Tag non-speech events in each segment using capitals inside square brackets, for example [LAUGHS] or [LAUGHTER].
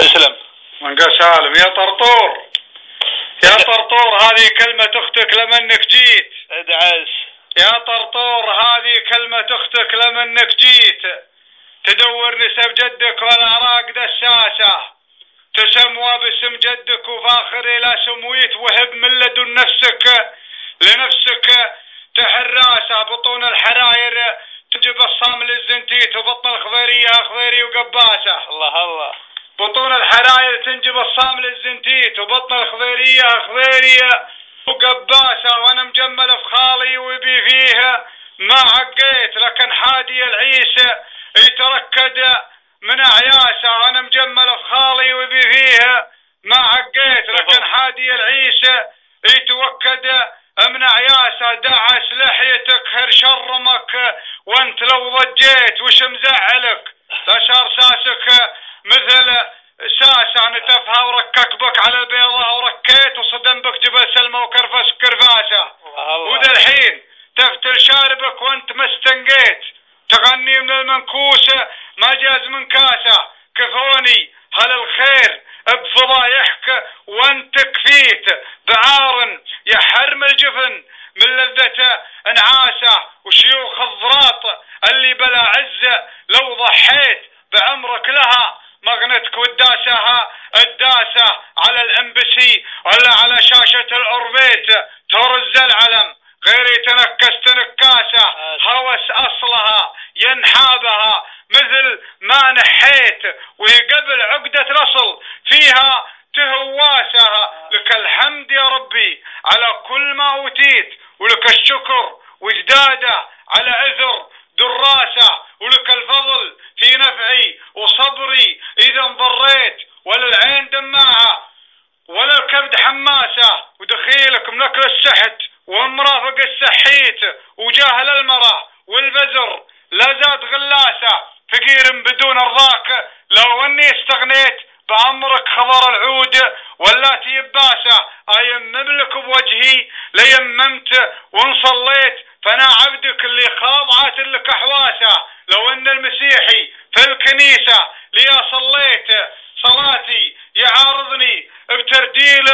اسلم من قال سالم يا طرطور يا طرطور هذه كلمة أختك لمنك جيت. ادعس يا طرطور هذه كلمة أختك لمنك جيت. تدور نسب جدك والعراق دساسة. تسموى باسم جدك وفاخر إلى سمويت وهب من لدن نفسك. لنفسك تحراسة بطون الحراير تجيب الصام للزنتيت وبطن الخضيرية خضيري وقباسة. الله الله. بطون الحراير تنجب الصام للزنتيت وبطن الخضيرية خضيرية وقباسة وأنا مجمل في خالي وبي فيها. ما عقيت لكن حادي العيسى يتركد من اعياسه وأنا مجمل في خالي وبي فيها. ما عقيت لكن حادي العيسى يتوكد من عياسه دعس لحيتك هر شرمك وانت لو ضجيت وش مزعلك ساسة نتفها وركك بك على البيضة وركيت وصدم بك جبل سلمى وكرفس كرفاسة. وذا الحين تفتل شاربك وانت ما استنقيت. تغني من المنكوسة ما جاز من كاسة. كفوني هل الخير. بفضايحك وانت كفيت. بعار يحرم الجفن. من لذته انعاسة وشيوخ الضراط. اللي بلا عزة لو ضحيت بعمرك لها. مغنتك وداسها الداسة على الامبسي ولا على شاشة الأوربيت. ترز العلم غير يتنكس تنكاسة هوس أصلها ينحابها مثل ما نحيت. وهي قبل عقدة الأصل فيها تهواسها. لك الحمد يا ربي على كل ما أوتيت. ولك الشكر وجداده على عذر دراسة. ومرافق السحيت وجاهل المرأة والبزر. لا زاد غلاسة فقير بدون رضاك لو أني استغنيت بعمرك خضر العود ولا تيباسة أيمم لك بوجهي. ليممت وانصليت فأنا عبدك اللي خاضعت لك أحواسة. لو أن المسيحي في الكنيسة ليا صليت صلاتي يعارضني بترديل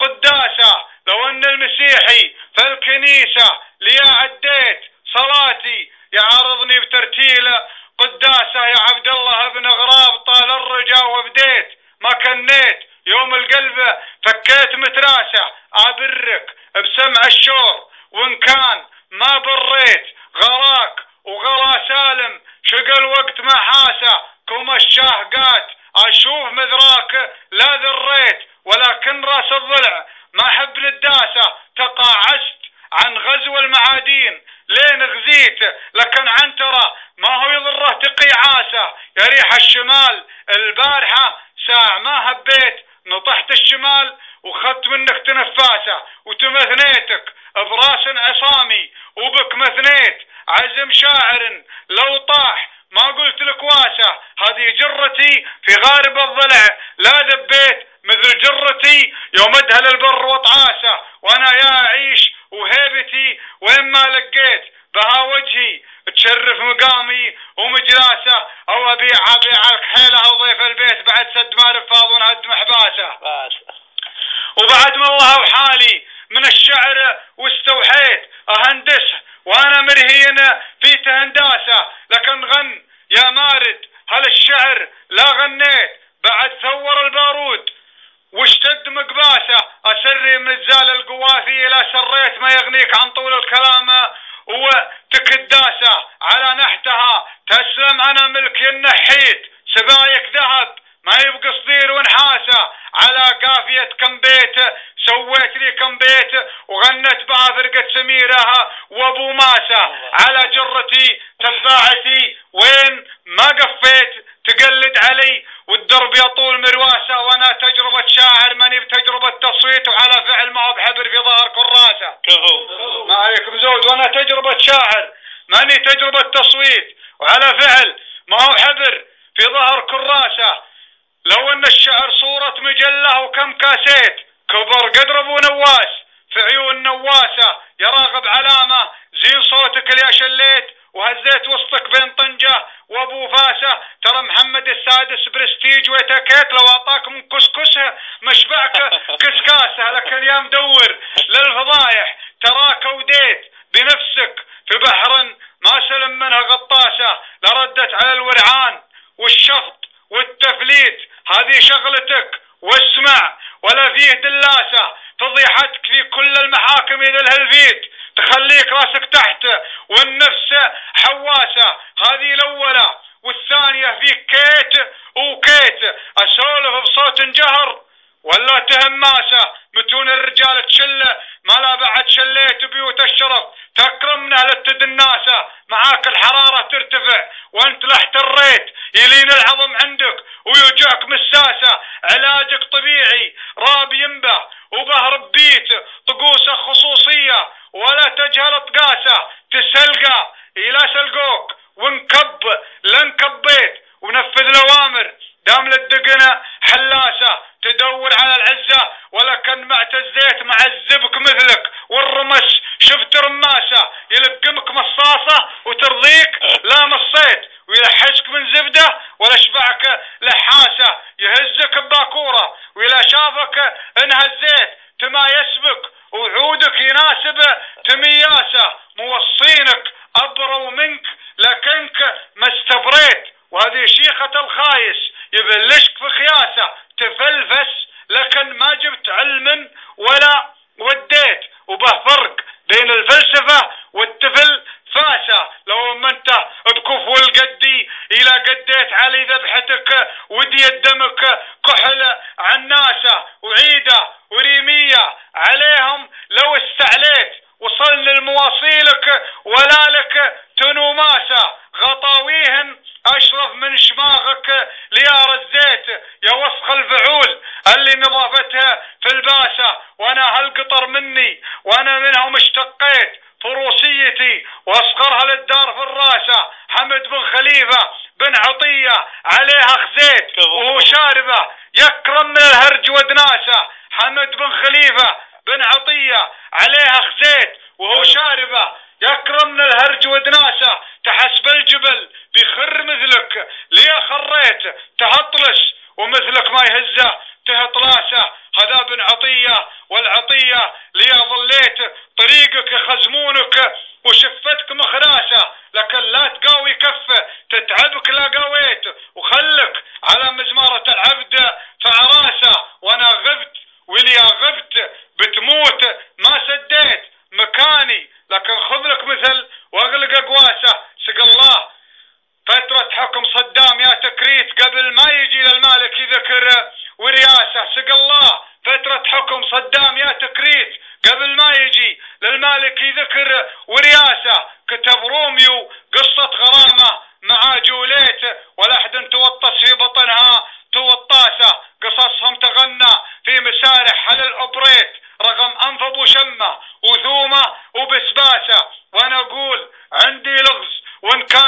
قداسة. لو ان المسيحي في الكنيسة ليا عديت صلاتي. يعارضني بترتيل قداسة. يا عبد الله ابن غراب طال الرجا وبديت ما كنيت. يوم القلب فكيت متراسة. أبرك بسمع الشور. وإن كان ما بريت غراك وغلا سالم. شق الوقت ما حاسة. كوم الشاه قات. أشوف مذراك لا ذريت ولكن راس الضلع ما حب للداسة تقاعست عن غزو المعادين لين غزيت لكن عنترة ما هو يضره تقيعاسة يا ريح الشمال البارحة ساعة ما هبيت نطحت الشمال وخدت منك تنفاسة وتمثنيتك براس عصامي وبك مثنيت عزم شاعر لو طاح ما قلت لك واسة هذه جرتي في غارب الضلع لا ذبيت مثل جرتي يوم أدهل البر وطعاسة وأنا يا اعيش وهيبتي وين ما لقيت بها وجهي تشرف مقامي ومجلاسه أو ابيع ابيع الكحيله وضيف البيت بعد سد ما رفاض ونهد محباسه. وبعد ما الله وحالي من الشعر واستوحيت اهندس وأنا مرهين في تهنداسه. لكن غن يا مارد هل الشعر لا غنيت؟ بعد ثور البارود واشتد مقباسه. اسري من زال القوافي إلى سريت ما يغنيك عن طول الكلام. وتكداسه على نحتها. تسلم أنا ملك النحيت. سبايك ذهب ما يبقى صدير ونحاسة. على قافية كم بيت سويت لي كم بيت. وغنت بها فرقة سميرها وأبو ماسة. على جرتي تباعتي. وين ما قفيت تقلد علي. والدرب يطول مرواسة وأنا تجربة شاعر ماني بتجربة تصويت. وعلى فعل ما هو بحبر في ظهر كراسة. كفو ما عليكم زود. وأنا تجربة شاعر. ماني تجربة تصويت وعلى فعل ما هو حبر في ظهر كراسة. لو أن الشعر صورة مجلة وكم كاسيت كبر قدر أبو نواس في عيون نواسة. يراغب علامة زين صوتك اللي شليت وهزيت وسطك بين طنجة وأبو فاسة. ترى محمد السادس برستيج ويتكيت لو اعطاك من كسكسة مشبعك [LAUGHS] كسكاسة. لكن يا مدور للفضايح تراك وديت بنفسك في بحر لردت على الورعان والشفط والتفليت. هذه شغلتك واسمع ولا فيه دلاسة. فضيحتك في كل المحاكم إذا الهلفيت. تخليك راسك تحت والنفس حواسة. هذه الأولى والثانية فيك كيت وكيت. أسولف بصوت جهر. ولا تهماسة متون الرجال تشله ما لا بعد شليت بيوت الشرف. تكرمنا للتدناسة معاك الحرارة ترتفع. وانت له احتريت يلين العظم عندك ويوجعك مساسة علاجك طبيعي راب ينبه وبهر بيت طقوسه خصوصية. ولا تجهل طقاسة تسلقى إلى سلقوك. وانكب لانكبيت ونفذ الأوامر. دام للدقنة حلاسة تدور على العزة ولكن معتزيت معذبك مثلك والرمش. شفت رماسة يلقمك مصاصة وترضيك؟ لا مصيت. ويلحسك من زبدة ولا شبعك لحاسة يهزك بباكورة وإذا شافك انهزيت تما يسبك وعودك يناسب تمياسة. موصينك وصل للمواصيلك ولا لك تنوماسة غطاويهن أشرف من شماغك ليار الزيت يا وسخ الفعول اللي نظافتها في الباشا وأنا هالقطر مني وأنا منهم اشتقيت فروسيتي. وأصغرها للدار في الراشة حمد بن خليفة بن عطية عليها خزيت وهو شاربة. يكرم من الهرج ودناسة حمد بن خليفة عليها خزيت وهو شاربة. يكرم من الهرج ودناسة. تحسب الجبل بيخر مثلك ليه خريت؟ تهطلش ومثلك ما يهزه. تهطلاسه هذا بن عطية والعطية. ليه ظليت؟ طريقك يخزمونك وشفتك مخراسة. لكن لا تقاوي كفه تتعبك لا قويت وخلك على مزمارة العبد. فعراسة. وأنا غبت وليا غبت بتموت ما سديت مكاني لكن خذ لك مثل واغلق اقواسه سق الله فترة حكم صدام يا تكريت قبل ما يجي للمالك يذكر ورياسة سق الله. فترة حكم صدام يا تكريت. قبل ما يجي للمالك يذكر ورياسة. كتب روميو قصة غرامة مع جوليت ولحد توطس في بطنها. توطاسة قصصهم تغنى في مسارح على الأوبريت. رغم أنف أبو شمة وثومة وبسباسة. وأنا أقول عندي لغز وإن كان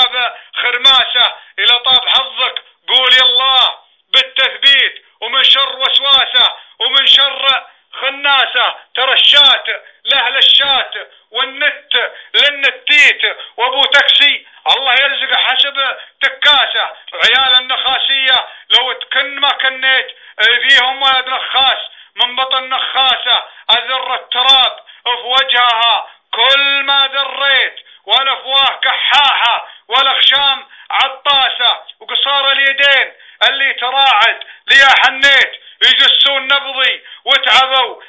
تهاب خرماسة إلى طاب حظك. قول الله بالتثبيت ومن شر وسواسة ومن شر خناسة. ترى الشات لأهل الشات والنت للنتيت. وأبو تاكسي كحاحة والأخشام عطاسة وقصار اليدين اللي تراعد ليا حنيت يجسون نبضي وتعبوا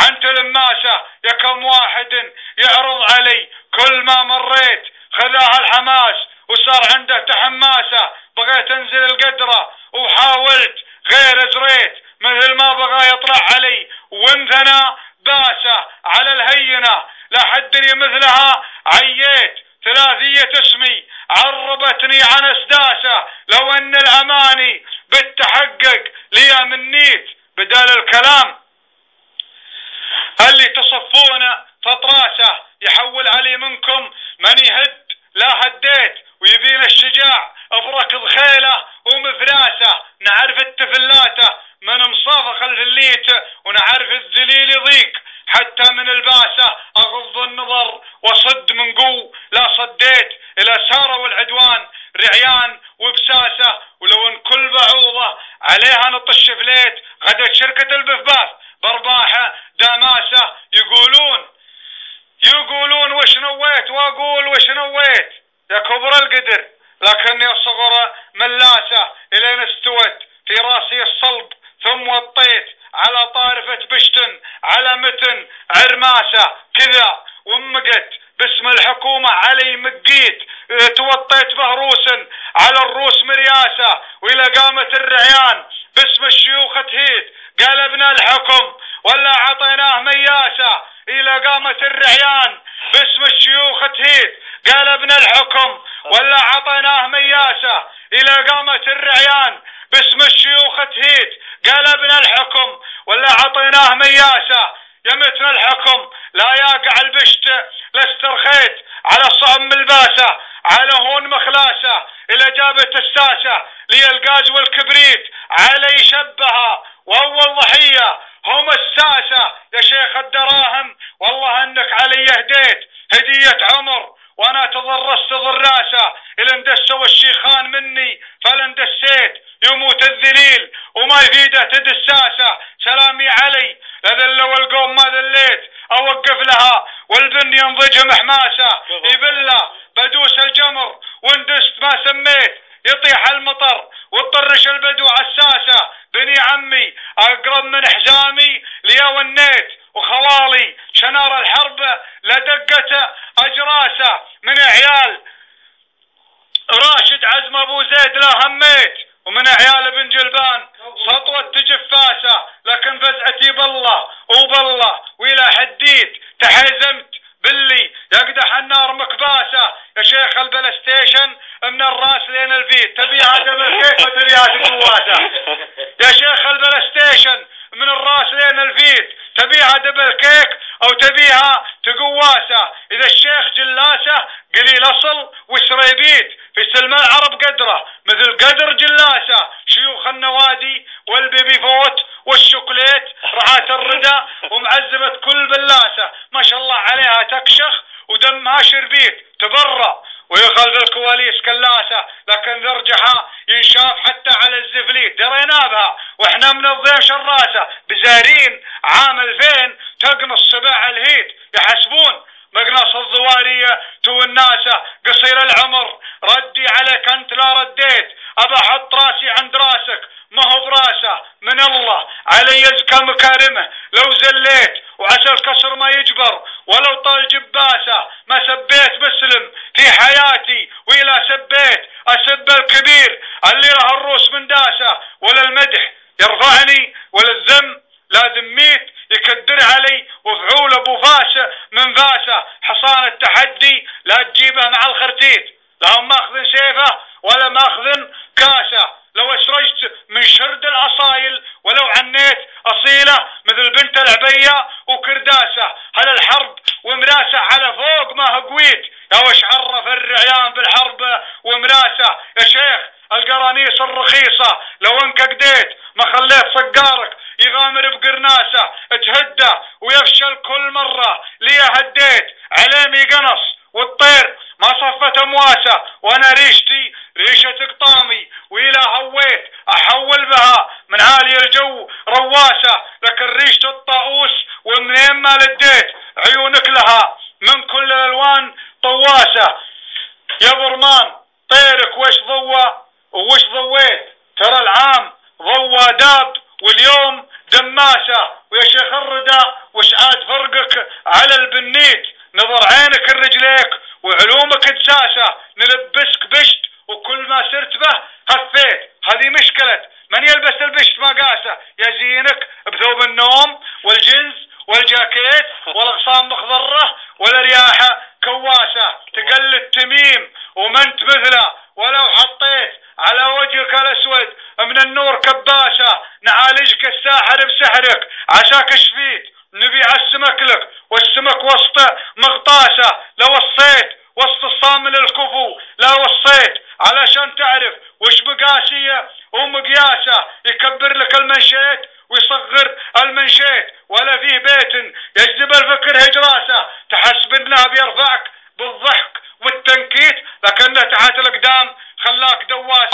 عن تلماسه يا كم واحد يعرض علي كل ما مريت خذاها الحماس وصار عنده تحماسة. بغيت أنزل القدرة وحاولت غير زريت مثل ما بغى يطلع علي. فطراسه يحول علي منكم. من يهد؟ لا هديت. ويبين الشجاع. بركض خيله ومفراسه. نعرف التفلاته. من مصافخ الفليت ونعرف الذليل يضيق. حتى من الباسة أغض النظر وصد من قو. لا صديت إلى سارة والعدوان. رعيان وبساسة. ولو أن كل بعوضة عليها نطش فليت. غدت شركة البفباف برباحة نويت واقول وش نويت يا كبر القدر لكني الصغر ملاسة إلين استوت في راسي الصلب ثم وطيت على طارفة بشتن على متن عرماسة كذا ومقت باسم الحكومة علي مقيت. توطيت بهروس على الروس مرياسة وإلى قامت الرعيان باسم الشيوخ تهيت. قلبنا الحكم ولا عطيناه مياسة إلى قامت الرعيان باسم الشيوخ تهيت قلبنا الحكم ولا عطيناه مياسة إلى قامت الرعيان. باسم الشيوخ تهيت قلبنا الحكم ولا عطيناه مياسة. يمتنا الحكم لا يقع البشت لاسترخيت على صعم الباسة على هون مخلاسة إلى جابت الساسة لي الغاز والكبريت علي شبها. وأول ضحية هم الساسة. يا شيخ الدراهم والله أنك علي هديت هدية عمر وأنا تضرست ضراسة. إلى اندسوا الشيخان مني فلندسيت يموت الذليل وما يفيده تدساسة سلامي علي. لذلوا القوم ما ذليت. أوقف لها والبن ينضجهم حماسة يبلى بدوس الجمر واندست ما سميت. يطيح المطر وطرش البدو عساسة بني عمي أقرب من حزامي ليا ونيت وخوالي شنار الحرب لدقته يا شيخ ال PlayStation من الراس لين ال feet. تبيها double kick أو تبيها تقواسة. إذا الشيخ جلاسة قليل أصل وشريبيت. وإحنا من الضيم شراسة بزارين عام ألفين تقنص سباع الهيت. يحسبون مقنص الضوارية تو الناسة قصير العمر. ردي عليك أنت لا رديت. ابى أحط راسي عند راسك. ما هو براسه. من الله. علي يزكى مكارمه. لو زليت وعسى الكسر ما يجبر. ولو طال جباسة. ما سبيت مسلم في حياتي وإلى سبيت. أسب الكبير. اللي له الروس من داسة. ولا المدح يرفعني ولا الذم لا ذميت يكدر علي وفعول أبو فاسة من فاسة حصان التحدي لا تجيبه مع الخرتيت. لا ماخذ سيفه ولا ماخذ كاسة لو اسرجت من شرد الأصايل ولو عنيت أصيلة مثل بنت العبية وكرداسة هل الحرب ومراسة على فوق ما هقويت يا وش عرف الرعيان بالحرب ومراسة يا شيخ القرانيس الرخيصة لو انك خليت صقارك يغامر بقرناسة تهدى ويفشل كل مرة. لي هديت؟ عليمي قنص والطير ما صفت امواسه وأنا ريشتي ريشة قطامي وإلى هويت أحول بها. من عالي الجو رواسة لكن ريشة الطاووس ومنين ما لديت عيونك لها من كل الالوان طواسة يا برمان طيرك وش ضوى وش ضويت ترى العام ضوى داب واليوم دماسة ويا شيخ الردى وش عاد فرقك؟ على البنيت نظر عينك الرجليك وعينك علومك دساسة نلبسك بشت وكل ما سرت به هفيت. هذه مشكلة. من يلبس البشت مقاسة يزينك بثوب النوم والجنس والجاكيت والاغصان مخضرة والرياحة كواسة. تقلد تميم ومنت مثله. ولو حطيت على وجهك الأسود من النور كباسة بسحرك عساك شفيت نبيع السمك لك والسمك وسط مغطاسة لو وصيت وسط الصامل الكفو لا وصيت علشان تعرف وش بقاسية ومقياسة يكبر لك المنشيت ويصغر المنشيت ولا فيه بيت يجذب الفكر هجراسة تحسب انه بيرفعك بالضحك والتنكيت لكنه تحت